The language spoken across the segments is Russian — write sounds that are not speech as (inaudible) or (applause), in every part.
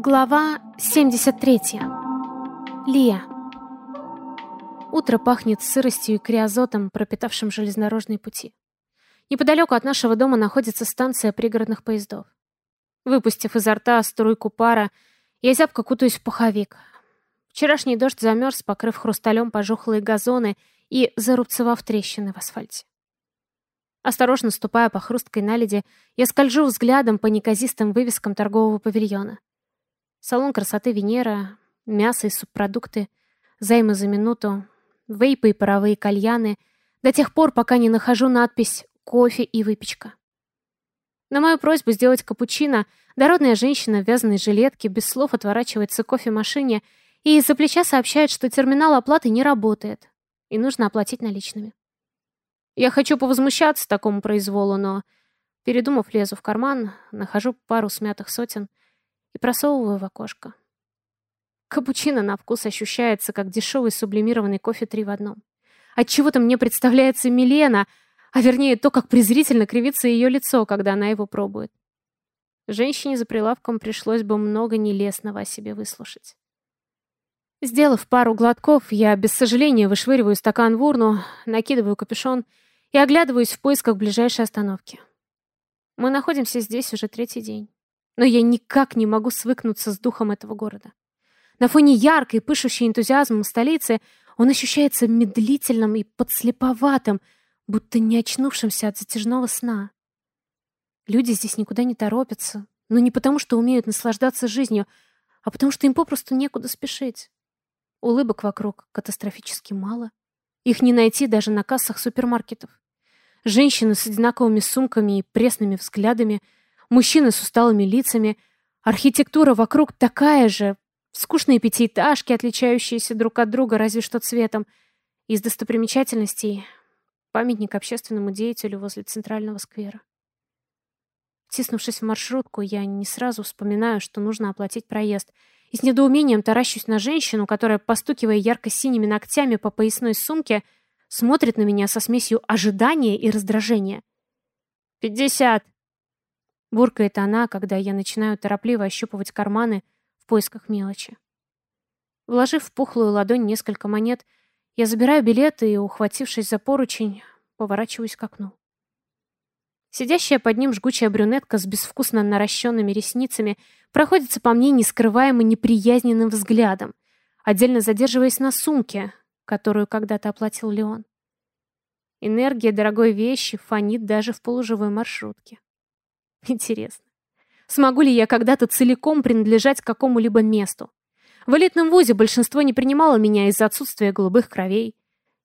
Глава 73. Лия. Утро пахнет сыростью и криозотом, пропитавшим железнодорожные пути. Неподалеку от нашего дома находится станция пригородных поездов. Выпустив изо рта струйку пара, я зябко кутаюсь в пуховик. Вчерашний дождь замерз, покрыв хрусталем пожухлые газоны и зарубцевав трещины в асфальте. Осторожно ступая по хрусткой наледи, я скольжу взглядом по неказистым вывескам торгового павильона. Салон красоты Венера, мясо и субпродукты, займы за минуту, вейпы и паровые кальяны, до тех пор, пока не нахожу надпись «кофе и выпечка». На мою просьбу сделать капучино, дородная женщина в вязаной жилетке без слов отворачивается к кофемашине и из-за плеча сообщает, что терминал оплаты не работает, и нужно оплатить наличными. Я хочу повозмущаться такому произволу, но, передумав, лезу в карман, нахожу пару смятых сотен и просовываю в окошко. Капучино на вкус ощущается, как дешевый сублимированный кофе три в одном. Отчего-то мне представляется Милена, а вернее то, как презрительно кривится ее лицо, когда она его пробует. Женщине за прилавком пришлось бы много нелестного о себе выслушать. Сделав пару глотков, я без сожаления вышвыриваю стакан в урну, накидываю капюшон и оглядываюсь в поисках ближайшей остановки. Мы находимся здесь уже третий день но я никак не могу свыкнуться с духом этого города. На фоне яркой, пышущей энтузиазмом столицы он ощущается медлительным и подслеповатым, будто не очнувшимся от затяжного сна. Люди здесь никуда не торопятся, но не потому, что умеют наслаждаться жизнью, а потому что им попросту некуда спешить. Улыбок вокруг катастрофически мало. Их не найти даже на кассах супермаркетов. Женщины с одинаковыми сумками и пресными взглядами – мужчины с усталыми лицами. Архитектура вокруг такая же. Скучные пятиэтажки, отличающиеся друг от друга разве что цветом. Из достопримечательностей памятник общественному деятелю возле центрального сквера. Тиснувшись в маршрутку, я не сразу вспоминаю, что нужно оплатить проезд. И с недоумением таращусь на женщину, которая, постукивая ярко-синими ногтями по поясной сумке, смотрит на меня со смесью ожидания и раздражения. «Пятьдесят!» Буркает она, когда я начинаю торопливо ощупывать карманы в поисках мелочи. Вложив в пухлую ладонь несколько монет, я забираю билеты и, ухватившись за поручень, поворачиваюсь к окну. Сидящая под ним жгучая брюнетка с безвкусно наращенными ресницами проходится по мне нескрываемо неприязненным взглядом, отдельно задерживаясь на сумке, которую когда-то оплатил Леон. Энергия дорогой вещи фонит даже в полуживой маршрутке. Интересно, смогу ли я когда-то целиком принадлежать какому-либо месту? В элитном вузе большинство не принимало меня из-за отсутствия голубых кровей.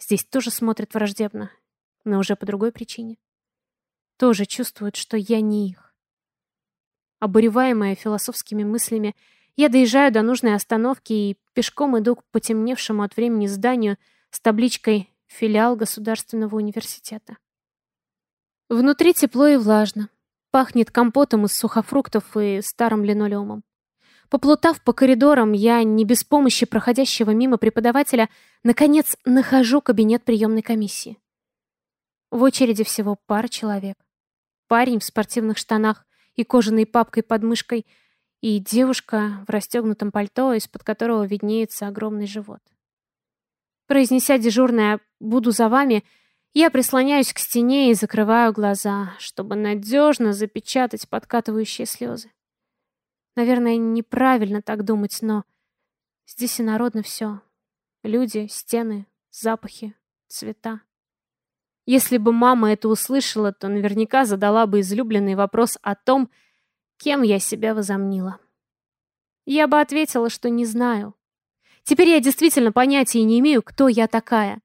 Здесь тоже смотрят враждебно, но уже по другой причине. Тоже чувствуют, что я не их. Обуреваемая философскими мыслями, я доезжаю до нужной остановки и пешком иду к потемневшему от времени зданию с табличкой «Филиал Государственного университета». Внутри тепло и влажно. Пахнет компотом из сухофруктов и старым линолеумом. Поплутав по коридорам, я, не без помощи проходящего мимо преподавателя, наконец нахожу кабинет приемной комиссии. В очереди всего пара человек. Парень в спортивных штанах и кожаной папкой под мышкой, и девушка в расстегнутом пальто, из-под которого виднеется огромный живот. Произнеся дежурное «буду за вами», я прислоняюсь к стене и закрываю глаза, чтобы надежно запечатать подкатывающие слезы. Наверное, неправильно так думать, но здесь и народно все. Люди, стены, запахи, цвета. Если бы мама это услышала, то наверняка задала бы излюбленный вопрос о том, кем я себя возомнила. Я бы ответила, что не знаю. Теперь я действительно понятия не имею, кто я такая.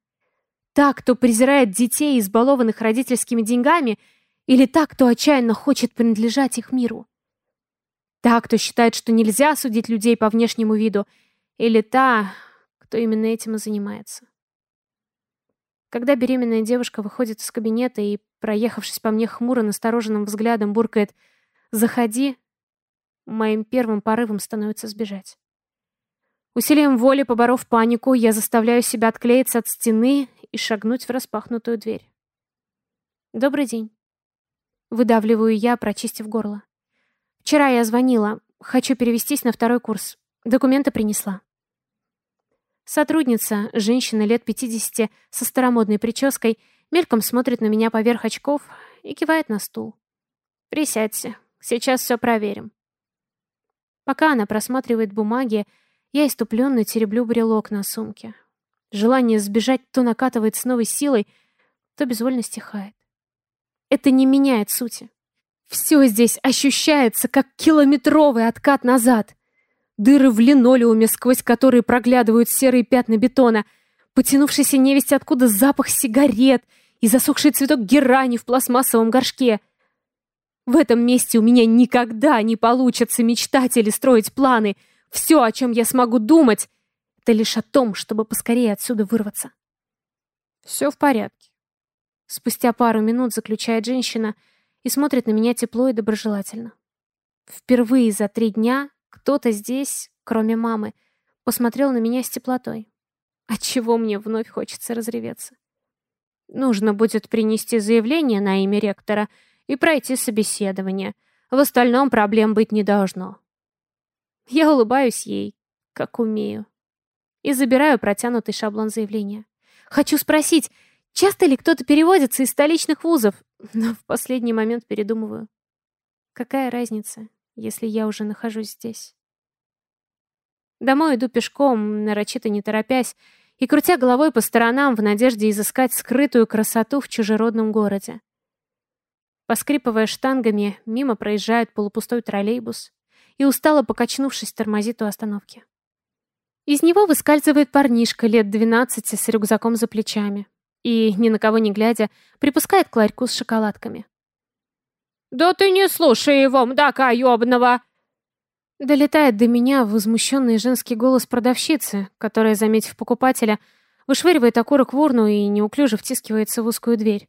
Та, кто презирает детей, избалованных родительскими деньгами, или та, кто отчаянно хочет принадлежать их миру? Та, кто считает, что нельзя судить людей по внешнему виду, или та, кто именно этим и занимается? Когда беременная девушка выходит из кабинета и, проехавшись по мне хмуро настороженным взглядом, буркает «Заходи», моим первым порывом становится сбежать. Усилием воли, поборов панику, я заставляю себя отклеиться от стены и шагнуть в распахнутую дверь. «Добрый день». Выдавливаю я, прочистив горло. «Вчера я звонила. хочу перевестись на второй курс. Документы принесла. Сотрудница, женщина лет 50 со старомодной прической, мельком смотрит на меня поверх очков и кивает на стул. «Присядьте, сейчас все проверим». Пока она просматривает бумаги, я иступленно тереблю брелок на сумке. Желание сбежать то накатывает с новой силой, то безвольно стихает. Это не меняет сути. Все здесь ощущается, как километровый откат назад. Дыры в линолеуме, сквозь которые проглядывают серые пятна бетона, потянувшийся невесть откуда запах сигарет и засохший цветок герани в пластмассовом горшке. В этом месте у меня никогда не получится мечтать или строить планы. Все, о чем я смогу думать, это лишь о том, чтобы поскорее отсюда вырваться. Все в порядке. Спустя пару минут заключает женщина и смотрит на меня тепло и доброжелательно. Впервые за три дня кто-то здесь, кроме мамы, посмотрел на меня с теплотой. Отчего мне вновь хочется разреветься. Нужно будет принести заявление на имя ректора и пройти собеседование. В остальном проблем быть не должно. Я улыбаюсь ей, как умею, и забираю протянутый шаблон заявления. Хочу спросить, часто ли кто-то переводится из столичных вузов, (laughs) но в последний момент передумываю. Какая разница? если я уже нахожусь здесь. Домой иду пешком, нарочито не торопясь, и крутя головой по сторонам в надежде изыскать скрытую красоту в чужеродном городе. Поскрипывая штангами, мимо проезжает полупустой троллейбус и, устало покачнувшись, тормозит у остановки. Из него выскальзывает парнишка лет двенадцати с рюкзаком за плечами и, ни на кого не глядя, припускает к ларьку с шоколадками. «Да ты не слушай его, мдака ёбного!» Долетает до меня возмущенный женский голос продавщицы, которая, заметив покупателя, вышвыривает окурок в урну и неуклюже втискивается в узкую дверь.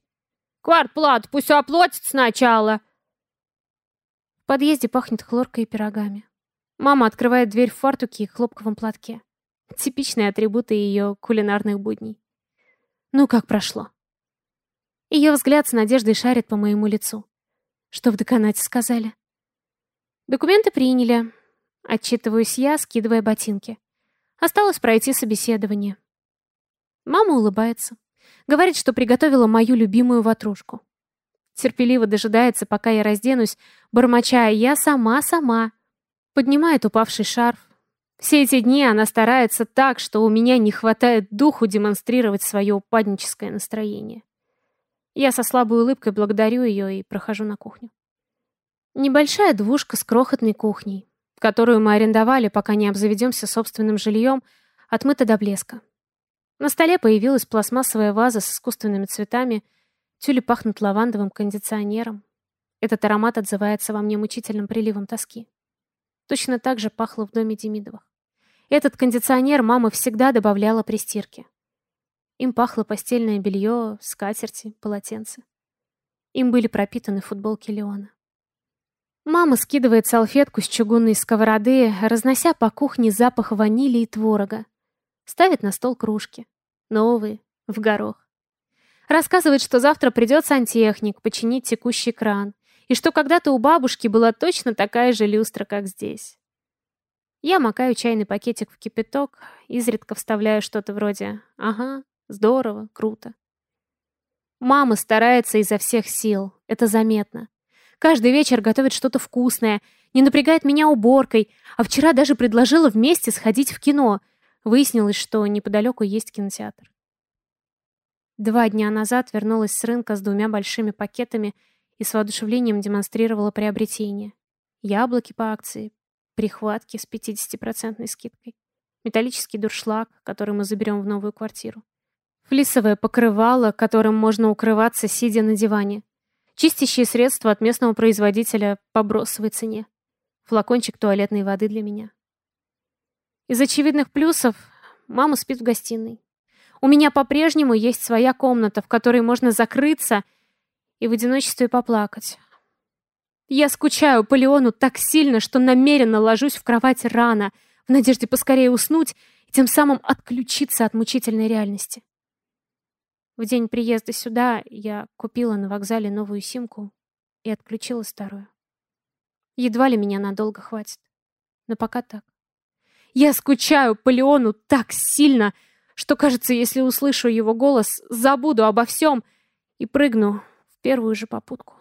«Квартплат пусть оплатит сначала!» Подъезде пахнет хлоркой и пирогами. Мама открывает дверь в фартуке и хлопковом платке. Типичные атрибуты ее кулинарных будней. Ну, как прошло? Ее взгляд с надеждой шарит по моему лицу. Что в деканате сказали? Документы приняли. Отчитываюсь я, скидывая ботинки. Осталось пройти собеседование. Мама улыбается. Говорит, что приготовила мою любимую ватрушку. Терпеливо дожидается, пока я разденусь, бормоча «я сама-сама». Поднимает упавший шарф. Все эти дни она старается так, что у меня не хватает духу демонстрировать свое упадническое настроение. Я со слабой улыбкой благодарю ее и прохожу на кухню. Небольшая двушка с крохотной кухней, которую мы арендовали, пока не обзаведемся собственным жильем, отмыта до блеска. На столе появилась пластмассовая ваза с искусственными цветами, тюли пахнут лавандовым кондиционером. Этот аромат отзывается во мне мучительным приливом тоски. Точно так же пахло в доме Демидовых. Этот кондиционер мама всегда добавляла при стирке. Им пахло постельное белье, скатерти, полотенце. Им были пропитаны футболки Леона. Мама скидывает салфетку с чугунной сковороды, разнося по кухне запах ванили и творога. Ставит на стол кружки. Новые, в горох. Рассказывает, что завтра придет сантехник починить текущий кран, и что когда-то у бабушки была точно такая же люстра, как здесь. Я макаю чайный пакетик в кипяток, изредка вставляю что-то вроде «Ага, Здорово, круто. Мама старается изо всех сил, это заметно. Каждый вечер готовит что-то вкусное, не напрягает меня уборкой, а вчера даже предложила вместе сходить в кино. Выяснилось, что неподалеку есть кинотеатр. Два дня назад вернулась с рынка с двумя большими пакетами и с воодушевлением демонстрировала приобретение. Яблоки по акции, прихватки с 50% скидкой, металлический дуршлаг, который мы заберем в новую квартиру. Флисовое покрывало, которым можно укрываться, сидя на диване. Чистящие средства от местного производителя по бросовой цене. Флакончик туалетной воды для меня. Из очевидных плюсов мама спит в гостиной. У меня по-прежнему есть своя комната, в которой можно закрыться и в одиночестве поплакать. Я скучаю по Леону так сильно, что намеренно ложусь в кровать рано, в надежде поскорее уснуть и тем самым отключиться от мучительной реальности. В день приезда сюда я купила на вокзале новую симку и отключила старую. Едва ли меня надолго хватит. Но пока так. Я скучаю по Леону так сильно, что, кажется, если услышу его голос, забуду обо всем и прыгну в первую же попутку.